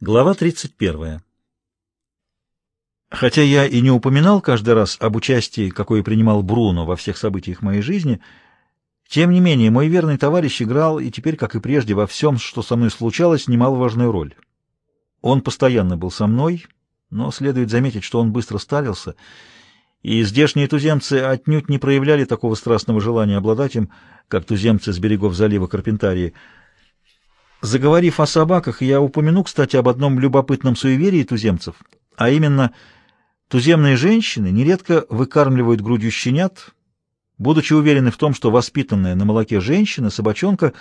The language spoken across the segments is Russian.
Глава 31. Хотя я и не упоминал каждый раз об участии, какое принимал Бруно во всех событиях моей жизни, тем не менее мой верный товарищ играл и теперь, как и прежде, во всем, что со мной случалось, немаловажную роль. Он постоянно был со мной, но следует заметить, что он быстро старился, и здешние туземцы отнюдь не проявляли такого страстного желания обладать им, как туземцы с берегов залива Карпентарии — Заговорив о собаках, я упомяну, кстати, об одном любопытном суеверии туземцев, а именно туземные женщины нередко выкармливают грудью щенят, будучи уверены в том, что воспитанная на молоке женщина, собачонка,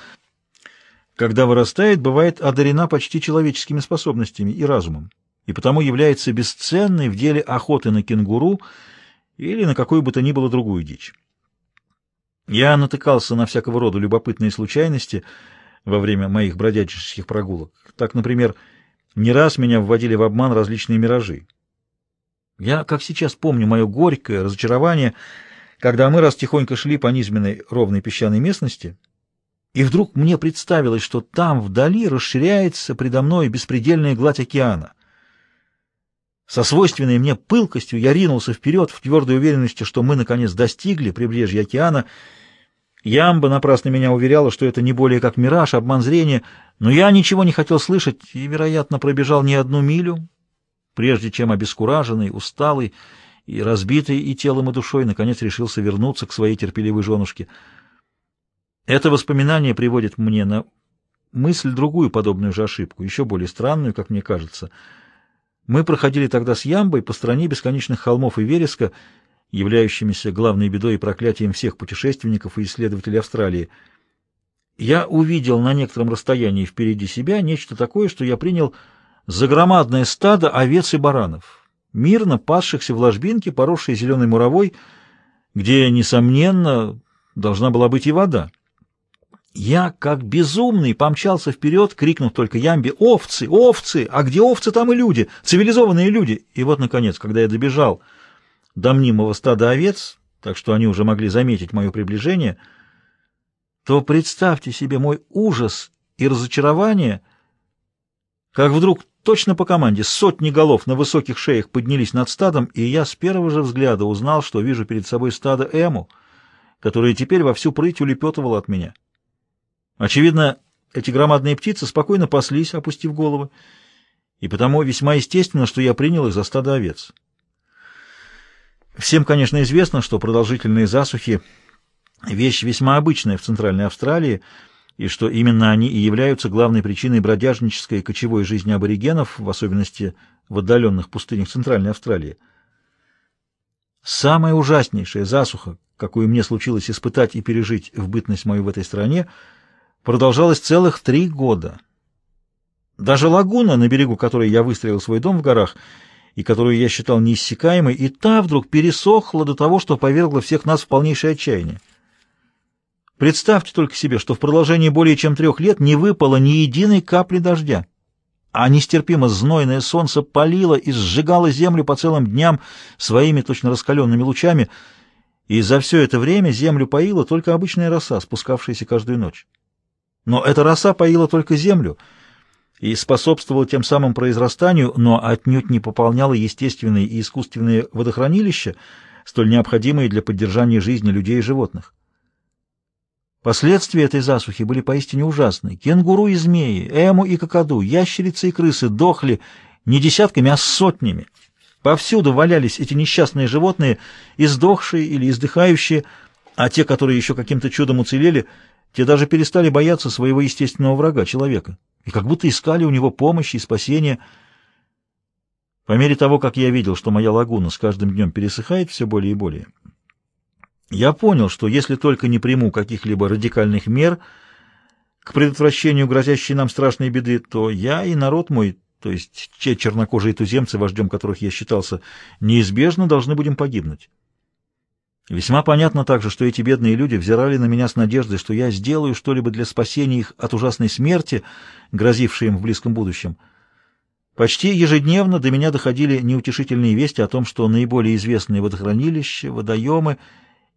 когда вырастает, бывает одарена почти человеческими способностями и разумом, и потому является бесценной в деле охоты на кенгуру или на какую бы то ни было другую дичь. Я натыкался на всякого рода любопытные случайности — во время моих бродяческих прогулок. Так, например, не раз меня вводили в обман различные миражи. Я, как сейчас помню, мое горькое разочарование, когда мы раз тихонько шли по низменной ровной песчаной местности, и вдруг мне представилось, что там вдали расширяется предо мной беспредельная гладь океана. Со свойственной мне пылкостью я ринулся вперед в твердой уверенности, что мы, наконец, достигли прибрежья океана — Ямба напрасно меня уверяла, что это не более как мираж, обман зрения, но я ничего не хотел слышать и, вероятно, пробежал не одну милю, прежде чем обескураженный, усталый и разбитый и телом, и душой, наконец решился вернуться к своей терпеливой женушке. Это воспоминание приводит мне на мысль другую подобную же ошибку, еще более странную, как мне кажется. Мы проходили тогда с Ямбой по стране бесконечных холмов и вереска, являющимися главной бедой и проклятием всех путешественников и исследователей Австралии. Я увидел на некотором расстоянии впереди себя нечто такое, что я принял за громадное стадо овец и баранов, мирно пасшихся в ложбинке, поросшей зеленой муровой, где, несомненно, должна была быть и вода. Я, как безумный, помчался вперед, крикнув только Ямбе «Овцы! Овцы! А где овцы, там и люди! Цивилизованные люди!» И вот, наконец, когда я добежал до мнимого стада овец, так что они уже могли заметить мое приближение, то представьте себе мой ужас и разочарование, как вдруг точно по команде сотни голов на высоких шеях поднялись над стадом, и я с первого же взгляда узнал, что вижу перед собой стадо Эму, которое теперь во всю прыть улепетывало от меня. Очевидно, эти громадные птицы спокойно паслись, опустив головы, и потому весьма естественно, что я принял их за стадо овец. Всем, конечно, известно, что продолжительные засухи – вещь весьма обычная в Центральной Австралии, и что именно они и являются главной причиной бродяжнической и кочевой жизни аборигенов, в особенности в отдаленных пустынях Центральной Австралии. Самая ужаснейшая засуха, какую мне случилось испытать и пережить в бытность мою в этой стране, продолжалась целых три года. Даже лагуна, на берегу которой я выстроил свой дом в горах – и которую я считал неиссякаемой, и та вдруг пересохла до того, что повергла всех нас в полнейшее отчаяние. Представьте только себе, что в продолжении более чем трех лет не выпало ни единой капли дождя, а нестерпимо знойное солнце палило и сжигало землю по целым дням своими точно раскаленными лучами, и за все это время землю поила только обычная роса, спускавшаяся каждую ночь. Но эта роса поила только землю — и способствовала тем самым произрастанию, но отнюдь не пополняла естественные и искусственные водохранилища, столь необходимые для поддержания жизни людей и животных. Последствия этой засухи были поистине ужасны. Кенгуру и змеи, эму и кокоду, ящерицы и крысы дохли не десятками, а сотнями. Повсюду валялись эти несчастные животные, издохшие или издыхающие, а те, которые еще каким-то чудом уцелели, те даже перестали бояться своего естественного врага, человека и как будто искали у него помощи и спасения. По мере того, как я видел, что моя лагуна с каждым днем пересыхает все более и более, я понял, что если только не приму каких-либо радикальных мер к предотвращению грозящей нам страшной беды, то я и народ мой, то есть те чернокожие туземцы, вождем которых я считался, неизбежно должны будем погибнуть. Весьма понятно также, что эти бедные люди взирали на меня с надеждой, что я сделаю что-либо для спасения их от ужасной смерти, грозившей им в близком будущем. Почти ежедневно до меня доходили неутешительные вести о том, что наиболее известные водохранилища, водоемы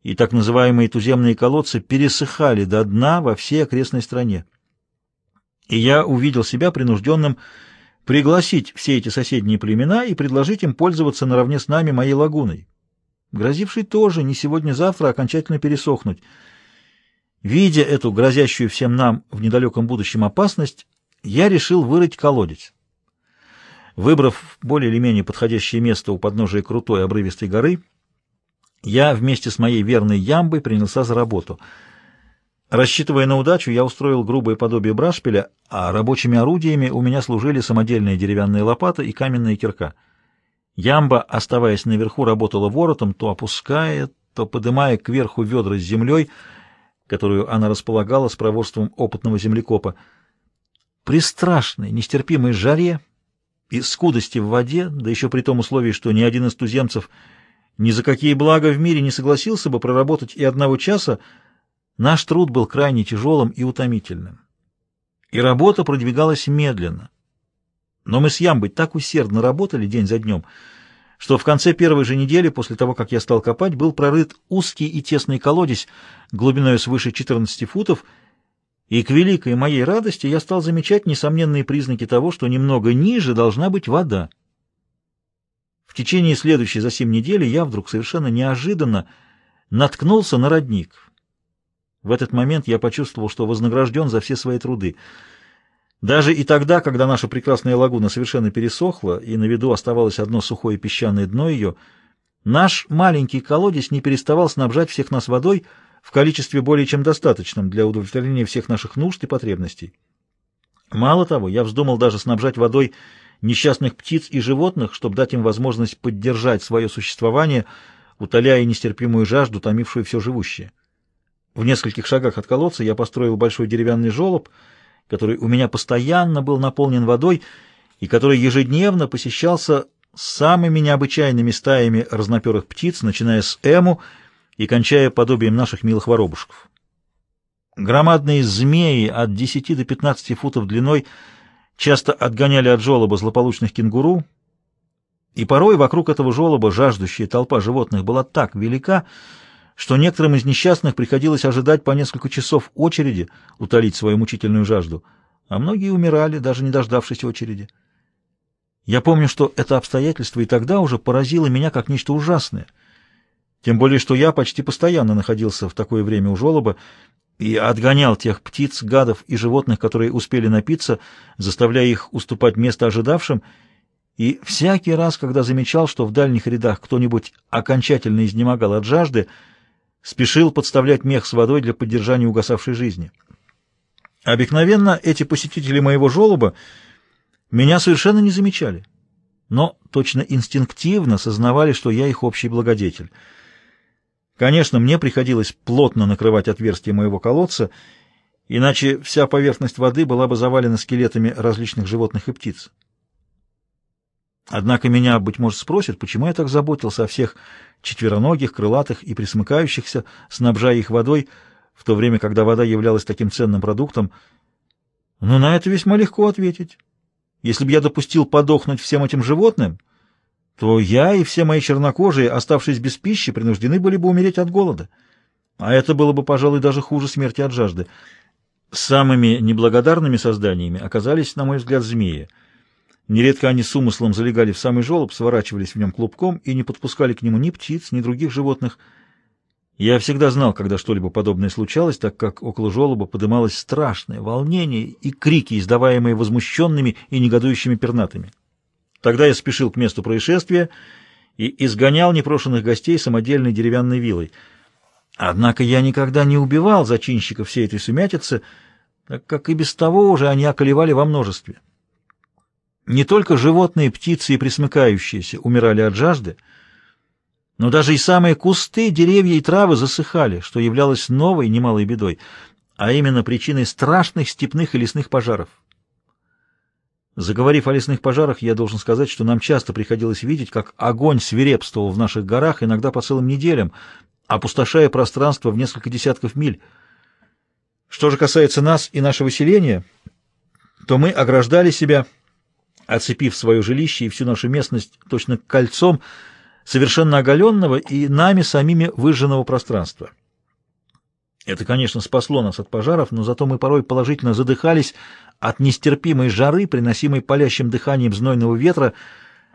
и так называемые туземные колодцы пересыхали до дна во всей окрестной стране. И я увидел себя принужденным пригласить все эти соседние племена и предложить им пользоваться наравне с нами моей лагуной, грозившей тоже не сегодня-завтра окончательно пересохнуть. Видя эту грозящую всем нам в недалеком будущем опасность, я решил вырыть колодец. Выбрав более или менее подходящее место у подножия крутой обрывистой горы, я вместе с моей верной ямбой принялся за работу. Рассчитывая на удачу, я устроил грубое подобие брашпиля, а рабочими орудиями у меня служили самодельная деревянная лопата и каменная кирка. Ямба, оставаясь наверху, работала воротом, то опуская, то подымая кверху ведра с землей, которую она располагала с проворством опытного землекопа. При страшной, нестерпимой жаре и скудости в воде, да еще при том условии, что ни один из туземцев ни за какие блага в мире не согласился бы проработать и одного часа, наш труд был крайне тяжелым и утомительным. И работа продвигалась медленно. Но мы с Ямбой так усердно работали день за днем, что в конце первой же недели, после того, как я стал копать, был прорыт узкий и тесный колодец глубиной свыше 14 футов, и к великой моей радости я стал замечать несомненные признаки того, что немного ниже должна быть вода. В течение следующей за семь недели я вдруг совершенно неожиданно наткнулся на родник. В этот момент я почувствовал, что вознагражден за все свои труды. Даже и тогда, когда наша прекрасная лагуна совершенно пересохла, и на виду оставалось одно сухое песчаное дно ее, наш маленький колодец не переставал снабжать всех нас водой в количестве более чем достаточном для удовлетворения всех наших нужд и потребностей. Мало того, я вздумал даже снабжать водой несчастных птиц и животных, чтобы дать им возможность поддержать свое существование, утоляя нестерпимую жажду, томившую все живущее. В нескольких шагах от колодца я построил большой деревянный желоб, который у меня постоянно был наполнен водой и который ежедневно посещался самыми необычайными стаями разноперых птиц, начиная с эму и кончая подобием наших милых воробушков. Громадные змеи от 10 до 15 футов длиной — часто отгоняли от жолоба злополучных кенгуру, и порой вокруг этого жолоба жаждущая толпа животных была так велика, что некоторым из несчастных приходилось ожидать по несколько часов очереди утолить свою мучительную жажду, а многие умирали, даже не дождавшись очереди. Я помню, что это обстоятельство и тогда уже поразило меня как нечто ужасное, тем более что я почти постоянно находился в такое время у жолоба и отгонял тех птиц, гадов и животных, которые успели напиться, заставляя их уступать место ожидавшим, и всякий раз, когда замечал, что в дальних рядах кто-нибудь окончательно изнемогал от жажды, спешил подставлять мех с водой для поддержания угасавшей жизни. Обыкновенно эти посетители моего желоба меня совершенно не замечали, но точно инстинктивно сознавали, что я их общий благодетель — Конечно, мне приходилось плотно накрывать отверстие моего колодца, иначе вся поверхность воды была бы завалена скелетами различных животных и птиц. Однако меня, быть может, спросят, почему я так заботился о всех четвероногих, крылатых и присмыкающихся, снабжая их водой, в то время, когда вода являлась таким ценным продуктом. Но на это весьма легко ответить. Если бы я допустил подохнуть всем этим животным, то я и все мои чернокожие, оставшись без пищи, принуждены были бы умереть от голода. А это было бы, пожалуй, даже хуже смерти от жажды. Самыми неблагодарными созданиями оказались, на мой взгляд, змеи. Нередко они с умыслом залегали в самый желоб, сворачивались в нем клубком и не подпускали к нему ни птиц, ни других животных. Я всегда знал, когда что-либо подобное случалось, так как около желоба подымалось страшное волнение и крики, издаваемые возмущенными и негодующими пернатыми. Тогда я спешил к месту происшествия и изгонял непрошенных гостей самодельной деревянной вилой. Однако я никогда не убивал зачинщиков всей этой сумятицы, так как и без того уже они околевали во множестве. Не только животные, птицы и присмыкающиеся умирали от жажды, но даже и самые кусты, деревья и травы засыхали, что являлось новой немалой бедой, а именно причиной страшных степных и лесных пожаров. Заговорив о лесных пожарах, я должен сказать, что нам часто приходилось видеть, как огонь свирепствовал в наших горах, иногда по целым неделям, опустошая пространство в несколько десятков миль. Что же касается нас и нашего селения, то мы ограждали себя, оцепив свое жилище и всю нашу местность точно кольцом совершенно оголенного и нами самими выжженного пространства. Это, конечно, спасло нас от пожаров, но зато мы порой положительно задыхались от нестерпимой жары, приносимой палящим дыханием знойного ветра,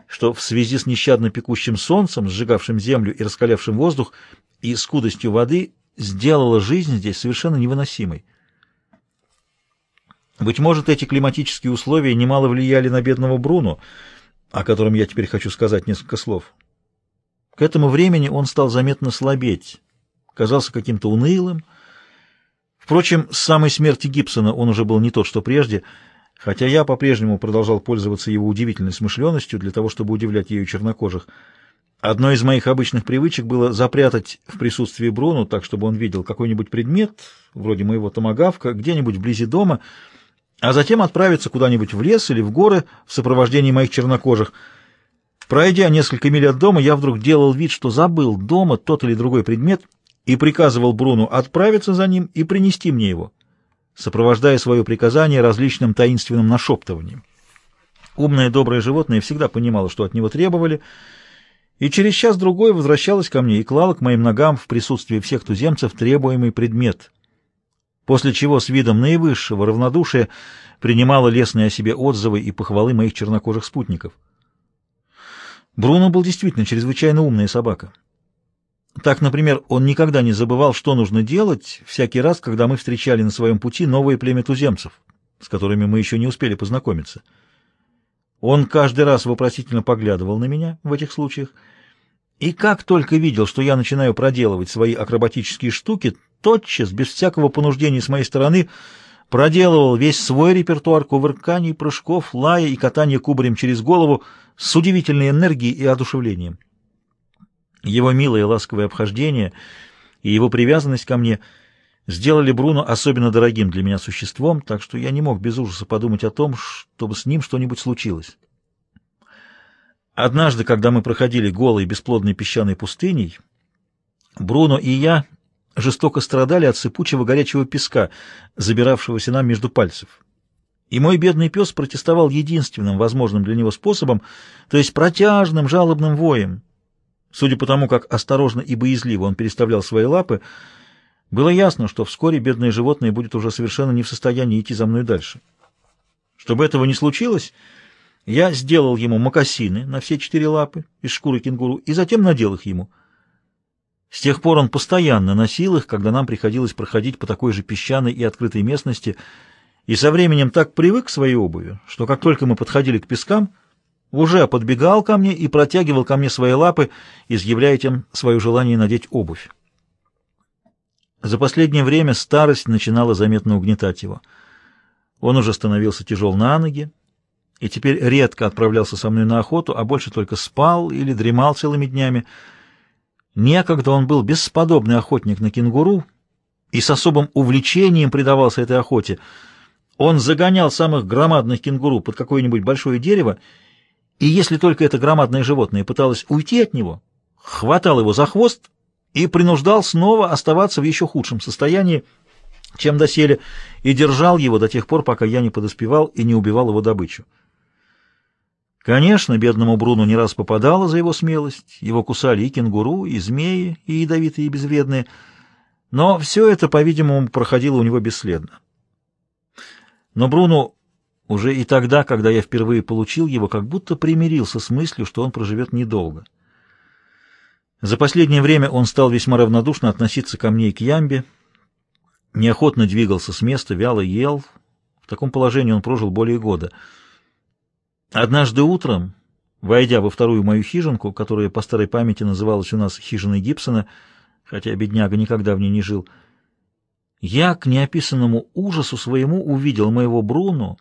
что в связи с нещадно пекущим солнцем, сжигавшим землю и раскалявшим воздух, и скудостью воды сделало жизнь здесь совершенно невыносимой. Быть может, эти климатические условия немало влияли на бедного Бруно, о котором я теперь хочу сказать несколько слов. К этому времени он стал заметно слабеть, казался каким-то унылым. Впрочем, с самой смерти Гибсона он уже был не тот, что прежде, хотя я по-прежнему продолжал пользоваться его удивительной смышленностью для того, чтобы удивлять ею чернокожих. Одной из моих обычных привычек было запрятать в присутствии Бруно так, чтобы он видел какой-нибудь предмет, вроде моего томагавка, где-нибудь вблизи дома, а затем отправиться куда-нибудь в лес или в горы в сопровождении моих чернокожих. Пройдя несколько миль от дома, я вдруг делал вид, что забыл дома тот или другой предмет и приказывал Бруну отправиться за ним и принести мне его, сопровождая свое приказание различным таинственным нашептыванием. Умное доброе животное всегда понимало, что от него требовали, и через час-другой возвращалось ко мне и клало к моим ногам в присутствии всех туземцев требуемый предмет, после чего с видом наивысшего равнодушия принимала лестные о себе отзывы и похвалы моих чернокожих спутников. Бруно был действительно чрезвычайно умная собака. Так, например, он никогда не забывал, что нужно делать всякий раз, когда мы встречали на своем пути новое племя туземцев, с которыми мы еще не успели познакомиться. Он каждый раз вопросительно поглядывал на меня в этих случаях, и как только видел, что я начинаю проделывать свои акробатические штуки, тотчас, без всякого понуждения с моей стороны, проделывал весь свой репертуар кувырканий, прыжков, лая и катания кубарем через голову с удивительной энергией и одушевлением. Его милое ласковое обхождение и его привязанность ко мне сделали Бруно особенно дорогим для меня существом, так что я не мог без ужаса подумать о том, чтобы с ним что-нибудь случилось. Однажды, когда мы проходили голой бесплодной песчаной пустыней, Бруно и я жестоко страдали от сыпучего горячего песка, забиравшегося нам между пальцев. И мой бедный пес протестовал единственным возможным для него способом, то есть протяжным жалобным воем. Судя по тому, как осторожно и боязливо он переставлял свои лапы, было ясно, что вскоре бедное животное будет уже совершенно не в состоянии идти за мной дальше. Чтобы этого не случилось, я сделал ему мокасины на все четыре лапы из шкуры кенгуру и затем надел их ему. С тех пор он постоянно носил их, когда нам приходилось проходить по такой же песчаной и открытой местности, и со временем так привык к своей обуви, что как только мы подходили к пескам, уже подбегал ко мне и протягивал ко мне свои лапы, изъявляя тем свое желание надеть обувь. За последнее время старость начинала заметно угнетать его. Он уже становился тяжел на ноги и теперь редко отправлялся со мной на охоту, а больше только спал или дремал целыми днями. Некогда он был бесподобный охотник на кенгуру и с особым увлечением предавался этой охоте. Он загонял самых громадных кенгуру под какое-нибудь большое дерево, и если только это громадное животное пыталось уйти от него, хватал его за хвост и принуждал снова оставаться в еще худшем состоянии, чем доселе, и держал его до тех пор, пока я не подоспевал и не убивал его добычу. Конечно, бедному Бруну не раз попадало за его смелость, его кусали и кенгуру, и змеи, и ядовитые, и безвредные, но все это, по-видимому, проходило у него бесследно. Но Бруну уже и тогда, когда я впервые получил его, как будто примирился с мыслью, что он проживет недолго. За последнее время он стал весьма равнодушно относиться ко мне и к Ямбе, неохотно двигался с места, вяло ел. В таком положении он прожил более года. Однажды утром, войдя во вторую мою хижинку, которая по старой памяти называлась у нас хижиной Гибсона, хотя бедняга никогда в ней не жил, я к неописанному ужасу своему увидел моего Бруно,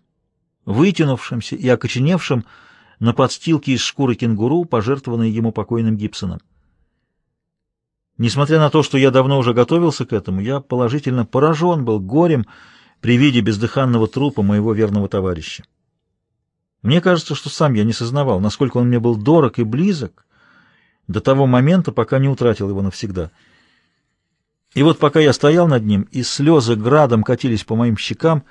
вытянувшимся и окоченевшим на подстилке из шкуры кенгуру, пожертвованной ему покойным Гибсоном. Несмотря на то, что я давно уже готовился к этому, я положительно поражен был горем при виде бездыханного трупа моего верного товарища. Мне кажется, что сам я не сознавал, насколько он мне был дорог и близок до того момента, пока не утратил его навсегда. И вот пока я стоял над ним, и слезы градом катились по моим щекам,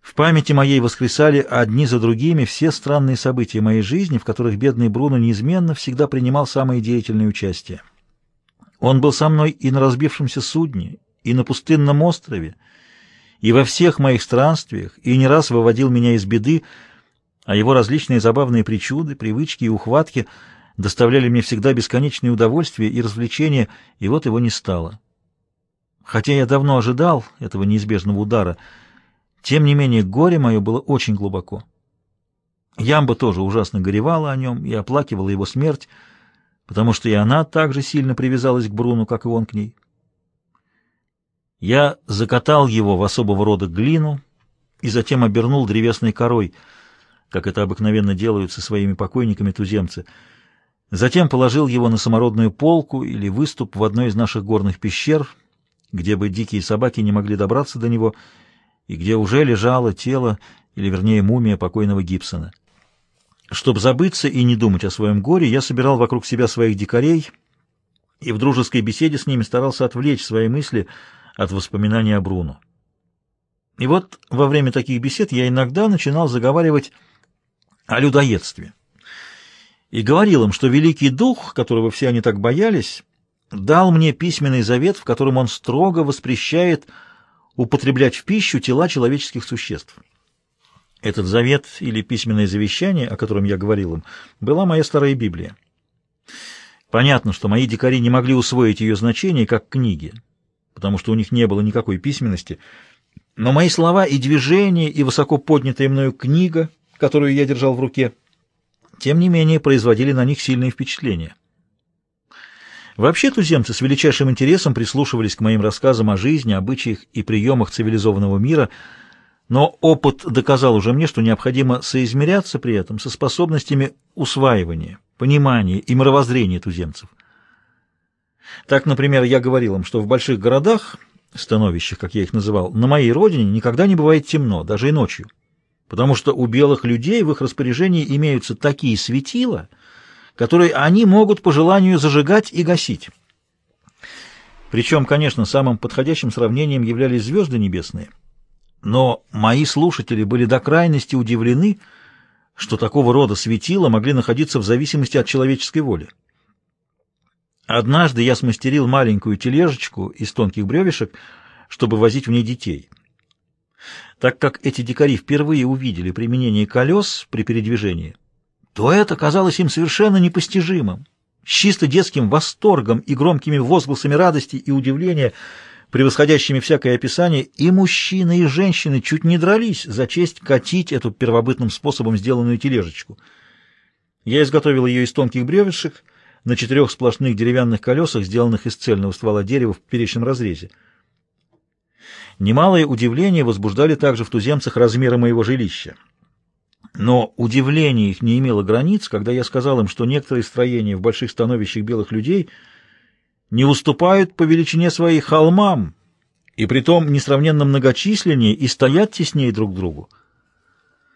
в памяти моей воскресали одни за другими все странные события моей жизни, в которых бедный Бруно неизменно всегда принимал самое деятельное участие. Он был со мной и на разбившемся судне, и на пустынном острове, и во всех моих странствиях, и не раз выводил меня из беды, а его различные забавные причуды, привычки и ухватки доставляли мне всегда бесконечное удовольствие и развлечения, и вот его не стало. Хотя я давно ожидал этого неизбежного удара, тем не менее горе мое было очень глубоко. Ямба тоже ужасно горевала о нем и оплакивала его смерть, потому что и она так же сильно привязалась к Бруну, как и он к ней. Я закатал его в особого рода глину и затем обернул древесной корой, как это обыкновенно делают со своими покойниками туземцы. Затем положил его на самородную полку или выступ в одной из наших горных пещер, где бы дикие собаки не могли добраться до него, и где уже лежало тело, или вернее мумия покойного Гибсона. Чтобы забыться и не думать о своем горе, я собирал вокруг себя своих дикарей и в дружеской беседе с ними старался отвлечь свои мысли от воспоминаний о Бруно. И вот во время таких бесед я иногда начинал заговаривать о людоедстве. И говорил им, что Великий Дух, которого все они так боялись, дал мне письменный завет, в котором он строго воспрещает употреблять в пищу тела человеческих существ. Этот завет или письменное завещание, о котором я говорил им, была моя старая Библия. Понятно, что мои дикари не могли усвоить ее значение как книги, потому что у них не было никакой письменности, но мои слова и движения, и высоко поднятая мною книга, которую я держал в руке, тем не менее производили на них сильное впечатление. Вообще туземцы с величайшим интересом прислушивались к моим рассказам о жизни, обычаях и приемах цивилизованного мира – но опыт доказал уже мне, что необходимо соизмеряться при этом со способностями усваивания, понимания и мировоззрения туземцев. Так, например, я говорил им, что в больших городах, становищах, как я их называл, на моей родине никогда не бывает темно, даже и ночью, потому что у белых людей в их распоряжении имеются такие светила, которые они могут по желанию зажигать и гасить. Причем, конечно, самым подходящим сравнением являлись звезды небесные – но мои слушатели были до крайности удивлены, что такого рода светила могли находиться в зависимости от человеческой воли. Однажды я смастерил маленькую тележечку из тонких бревешек, чтобы возить в ней детей. Так как эти дикари впервые увидели применение колес при передвижении, то это казалось им совершенно непостижимым. С чисто детским восторгом и громкими возгласами радости и удивления – превосходящими всякое описание, и мужчины, и женщины чуть не дрались за честь катить эту первобытным способом сделанную тележечку. Я изготовил ее из тонких бревешек на четырех сплошных деревянных колесах, сделанных из цельного ствола дерева в перечном разрезе. Немалое удивление возбуждали также в туземцах размеры моего жилища. Но удивление их не имело границ, когда я сказал им, что некоторые строения в больших становищах белых людей — не уступают по величине своей холмам, и притом несравненно многочисленнее и стоят теснее друг к другу.